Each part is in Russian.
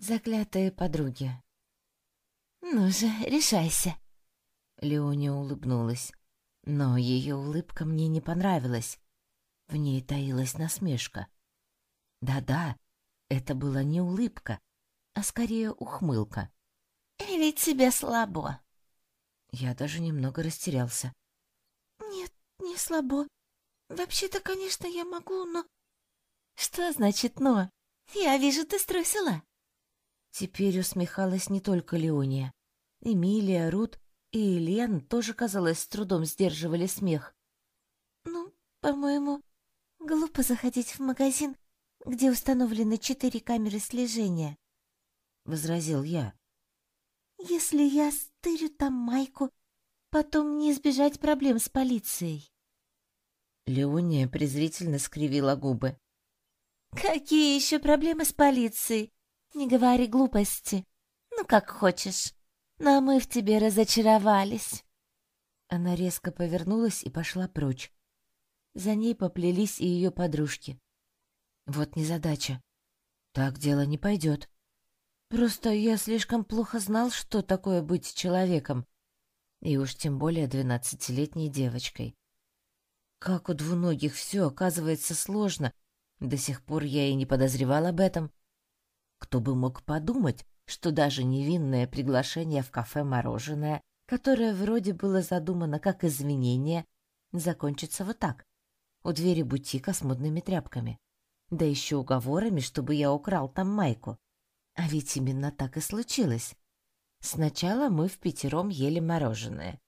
Заклятые подруги. «Ну же, решайся!» Леония улыбнулась. Но ее улыбка мне не понравилась. В ней таилась насмешка. Да-да, это была не улыбка, а скорее ухмылка. «Или тебе слабо?» Я даже немного растерялся. «Нет, не слабо. Вообще-то, конечно, я могу, но...» «Что значит «но»? Я вижу, ты струсила». Теперь усмехалась не только Леония. Эмилия, Рут и Лен тоже, казалось, с трудом сдерживали смех. «Ну, по-моему, глупо заходить в магазин, где установлены четыре камеры слежения», — возразил я. «Если я стырю там майку, потом не избежать проблем с полицией». Леония презрительно скривила губы. «Какие еще проблемы с полицией? Не говори глупости. Ну, как хочешь но мы в тебе разочаровались». Она резко повернулась и пошла прочь. За ней поплелись и ее подружки. Вот незадача. Так дело не пойдет. Просто я слишком плохо знал, что такое быть человеком, и уж тем более двенадцатилетней девочкой. Как у двуногих все оказывается сложно, до сих пор я и не подозревал об этом. Кто бы мог подумать, что даже невинное приглашение в кафе «Мороженое», которое вроде было задумано как извинение, закончится вот так. У двери бутика с модными тряпками. Да еще уговорами, чтобы я украл там майку. А ведь именно так и случилось. Сначала мы в пятером ели мороженое.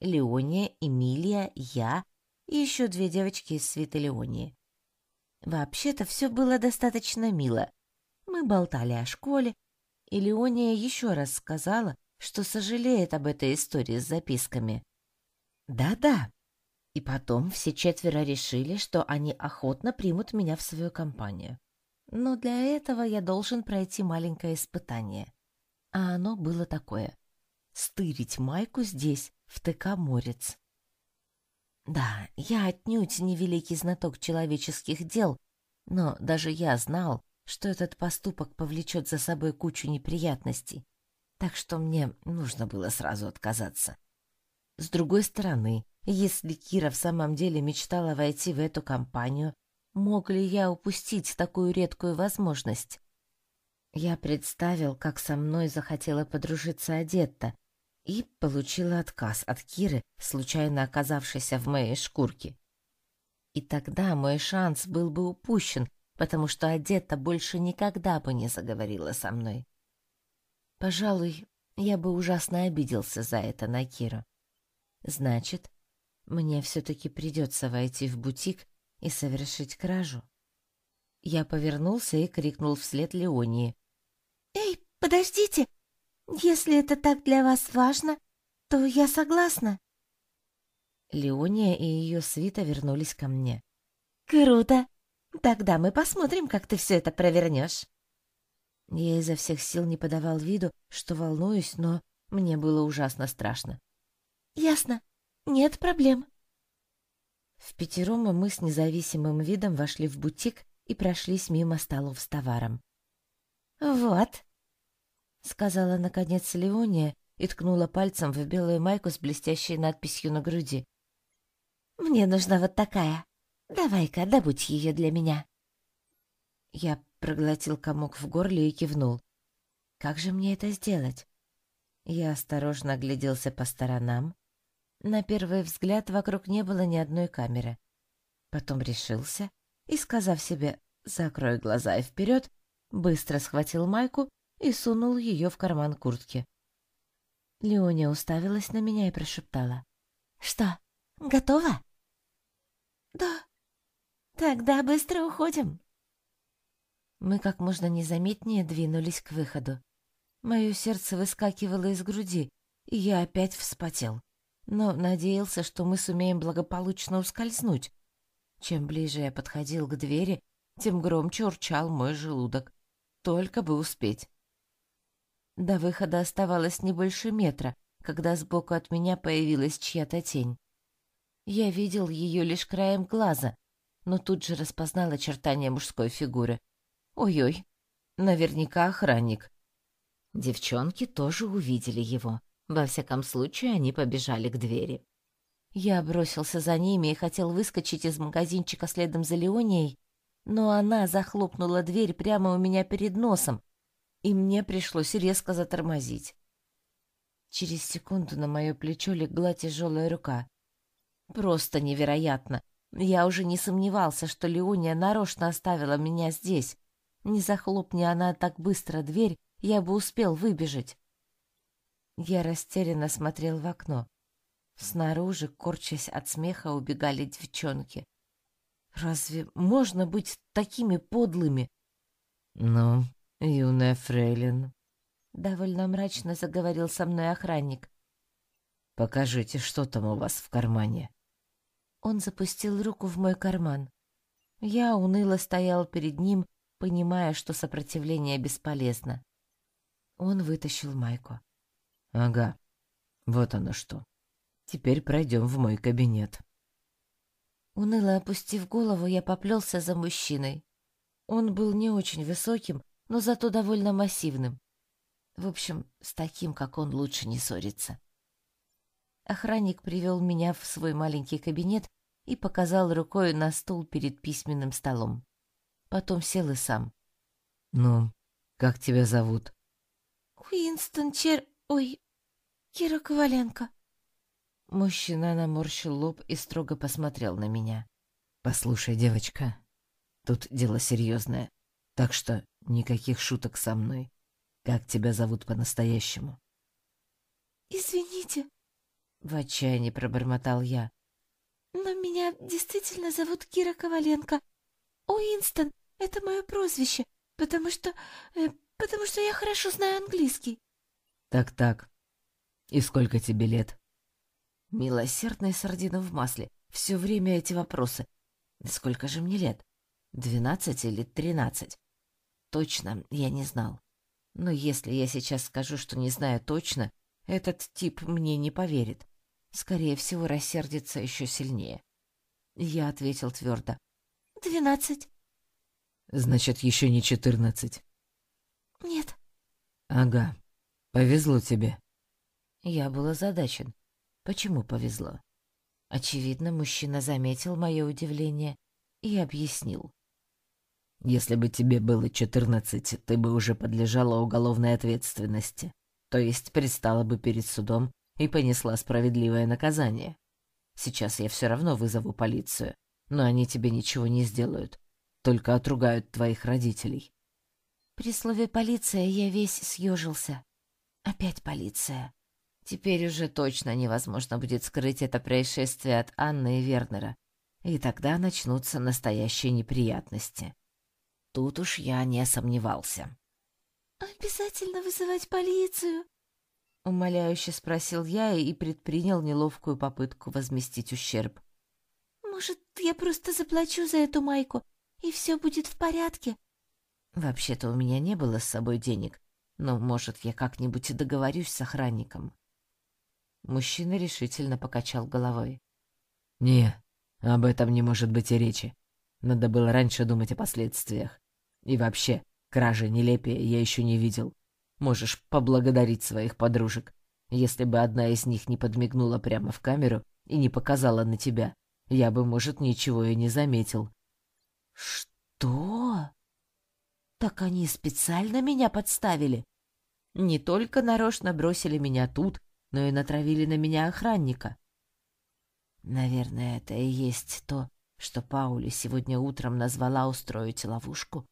Леония, Эмилия, я и еще две девочки из свита Леонии. Вообще-то все было достаточно мило. Болтали о школе, и Леония еще раз сказала, что сожалеет об этой истории с записками. Да-да. И потом все четверо решили, что они охотно примут меня в свою компанию. Но для этого я должен пройти маленькое испытание. А оно было такое. Стырить майку здесь, в ТК «Морец». Да, я отнюдь не великий знаток человеческих дел, но даже я знал, что этот поступок повлечет за собой кучу неприятностей, так что мне нужно было сразу отказаться. С другой стороны, если Кира в самом деле мечтала войти в эту компанию, мог ли я упустить такую редкую возможность? Я представил, как со мной захотела подружиться Адетта, и получила отказ от Киры, случайно оказавшейся в моей шкурке. И тогда мой шанс был бы упущен, потому что одета больше никогда бы не заговорила со мной. Пожалуй, я бы ужасно обиделся за это на Киру. Значит, мне все-таки придется войти в бутик и совершить кражу. Я повернулся и крикнул вслед Леонии. «Эй, подождите! Если это так для вас важно, то я согласна». Леония и ее свита вернулись ко мне. «Круто! Тогда мы посмотрим, как ты все это провернешь. Я изо всех сил не подавал виду, что волнуюсь, но мне было ужасно страшно. Ясно. Нет проблем. В пятером мы с независимым видом вошли в бутик и прошлись мимо столов с товаром. «Вот», — сказала наконец Леония и ткнула пальцем в белую майку с блестящей надписью на груди. «Мне нужна вот такая». Давай-ка, добудь ее для меня. Я проглотил комок в горле и кивнул. Как же мне это сделать? Я осторожно огляделся по сторонам. На первый взгляд вокруг не было ни одной камеры. Потом решился и, сказав себе «закрой глаза и вперед», быстро схватил майку и сунул ее в карман куртки. Леония уставилась на меня и прошептала. «Что, готова?» «Да», Тогда быстро уходим. Мы как можно незаметнее двинулись к выходу. Мое сердце выскакивало из груди, и я опять вспотел. Но надеялся, что мы сумеем благополучно ускользнуть. Чем ближе я подходил к двери, тем громче урчал мой желудок. Только бы успеть. До выхода оставалось не больше метра, когда сбоку от меня появилась чья-то тень. Я видел ее лишь краем глаза, но тут же распознал очертания мужской фигуры. Ой-ой, наверняка охранник, Девчонки тоже увидели его. Во всяком случае, они побежали к двери. Я бросился за ними и хотел выскочить из магазинчика следом за Леонией, но она захлопнула дверь прямо у меня перед носом, и мне пришлось резко затормозить. Через секунду на мое плечо легла тяжелая рука. Просто невероятно. Я уже не сомневался, что Леония нарочно оставила меня здесь. Не захлопни она так быстро дверь, я бы успел выбежать. Я растерянно смотрел в окно. Снаружи, корчась от смеха, убегали девчонки. Разве можно быть такими подлыми? Ну, юная фрейлин, довольно мрачно заговорил со мной охранник. Покажите, что там у вас в кармане. Он запустил руку в мой карман. Я уныло стоял перед ним, понимая, что сопротивление бесполезно. Он вытащил майку. Ага. Вот оно что. Теперь пройдем в мой кабинет. Уныло опустив голову, я поплелся за мужчиной. Он был не очень высоким, но зато довольно массивным. В общем, с таким, как он, лучше не ссориться. Охранник привел меня в свой маленький кабинет и показал рукой на стул перед письменным столом. Потом сел и сам. «Ну, как тебя зовут?» «Уинстон Чер... Ой, Кира Коваленко». Мужчина наморщил лоб и строго посмотрел на меня. «Послушай, девочка, тут дело серьезное, так что никаких шуток со мной. Как тебя зовут по-настоящему?» «Извините», — в отчаянии пробормотал я. «Но меня действительно зовут Кира Коваленко. Уинстон — это мое прозвище, потому что... Э, потому что я хорошо знаю английский». «Так-так. И сколько тебе лет?» Милосердная сардина в масле. Все время эти вопросы. Сколько же мне лет? Двенадцать или тринадцать? Точно, я не знал. Но если я сейчас скажу, что не знаю точно, этот тип мне не поверит. Скорее всего, рассердится еще сильнее. Я ответил твердо. «Двенадцать». «Значит, еще не четырнадцать?» «Нет». «Ага. Повезло тебе». Я был озадачен. Почему повезло? Очевидно, мужчина заметил мое удивление и объяснил. Если бы тебе было четырнадцать, ты бы уже подлежала уголовной ответственности, то есть предстала бы перед судом и понесла справедливое наказание. Сейчас я все равно вызову полицию, но они тебе ничего не сделают, только отругают твоих родителей. При слове «полиция» я весь съежился. Опять полиция. Теперь уже точно невозможно будет скрыть это происшествие от Анны и Вернера, и тогда начнутся настоящие неприятности. Тут уж я не сомневался. «Обязательно вызывать полицию?» — умоляюще спросил я и предпринял неловкую попытку возместить ущерб. «Может, я просто заплачу за эту майку, и все будет в порядке?» «Вообще-то у меня не было с собой денег, но, может, я как-нибудь договорюсь с охранником». Мужчина решительно покачал головой. «Не, об этом не может быть и речи. Надо было раньше думать о последствиях. И вообще, кражи нелепее я еще не видел. Можешь поблагодарить своих подружек. Если бы одна из них не подмигнула прямо в камеру и не показала на тебя, я бы, может, ничего и не заметил. Что? Так они специально меня подставили? Не только нарочно бросили меня тут, но и натравили на меня охранника. Наверное, это и есть то, что Паули сегодня утром назвала устроить ловушку.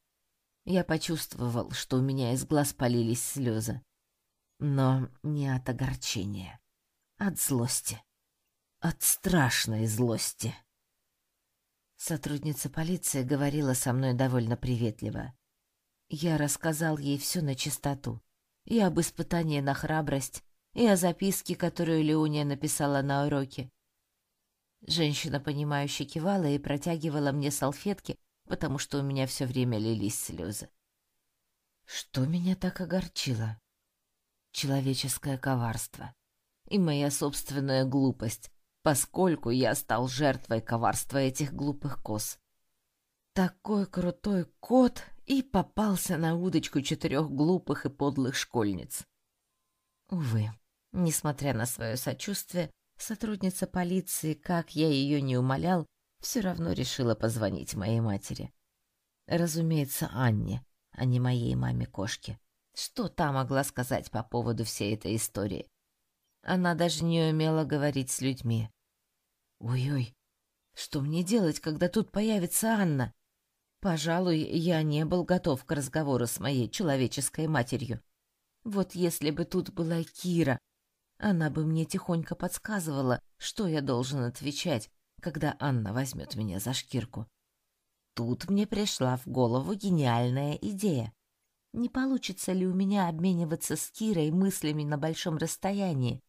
Я почувствовал, что у меня из глаз полились слезы. Но не от огорчения, от злости. От страшной злости. Сотрудница полиции говорила со мной довольно приветливо. Я рассказал ей все на чистоту. И об испытании на храбрость, и о записке, которую Леония написала на уроке. Женщина, понимающе кивала и протягивала мне салфетки, потому что у меня все время лились слезы. Что меня так огорчило? Человеческое коварство и моя собственная глупость, поскольку я стал жертвой коварства этих глупых коз. Такой крутой кот и попался на удочку четырех глупых и подлых школьниц. Увы, несмотря на свое сочувствие, сотрудница полиции, как я ее не умолял, все равно решила позвонить моей матери. Разумеется, Анне, а не моей маме-кошке. Что та могла сказать по поводу всей этой истории? Она даже не умела говорить с людьми. Ой-ой, что мне делать, когда тут появится Анна? Пожалуй, я не был готов к разговору с моей человеческой матерью. Вот если бы тут была Кира, она бы мне тихонько подсказывала, что я должен отвечать, когда Анна возьмет меня за шкирку. Тут мне пришла в голову гениальная идея. Не получится ли у меня обмениваться с Кирой мыслями на большом расстоянии,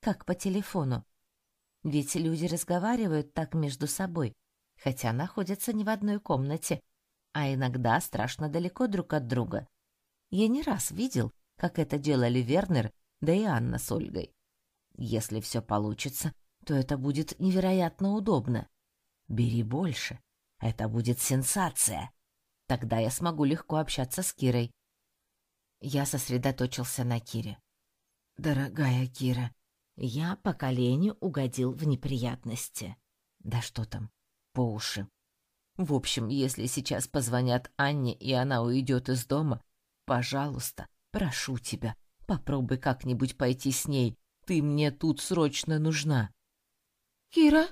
как по телефону? Ведь люди разговаривают так между собой, хотя находятся не в одной комнате, а иногда страшно далеко друг от друга. Я не раз видел, как это делали Вернер, да и Анна с Ольгой. Если все получится, то это будет невероятно удобно. Бери больше. Это будет сенсация. Тогда я смогу легко общаться с Кирой. Я сосредоточился на Кире. Дорогая Кира, я по коленю угодил в неприятности. Да что там, по уши. В общем, если сейчас позвонят Анне, и она уйдет из дома, пожалуйста, прошу тебя, попробуй как-нибудь пойти с ней. Ты мне тут срочно нужна. Кира?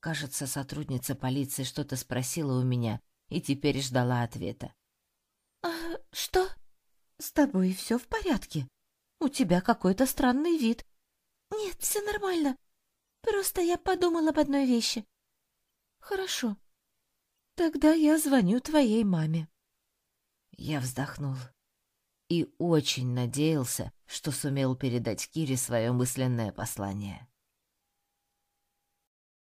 Кажется, сотрудница полиции что-то спросила у меня и теперь ждала ответа. А что? С тобой все в порядке? У тебя какой-то странный вид. Нет, все нормально. Просто я подумала об одной вещи. Хорошо. Тогда я звоню твоей маме. Я вздохнул и очень надеялся, что сумел передать Кире свое мысленное послание.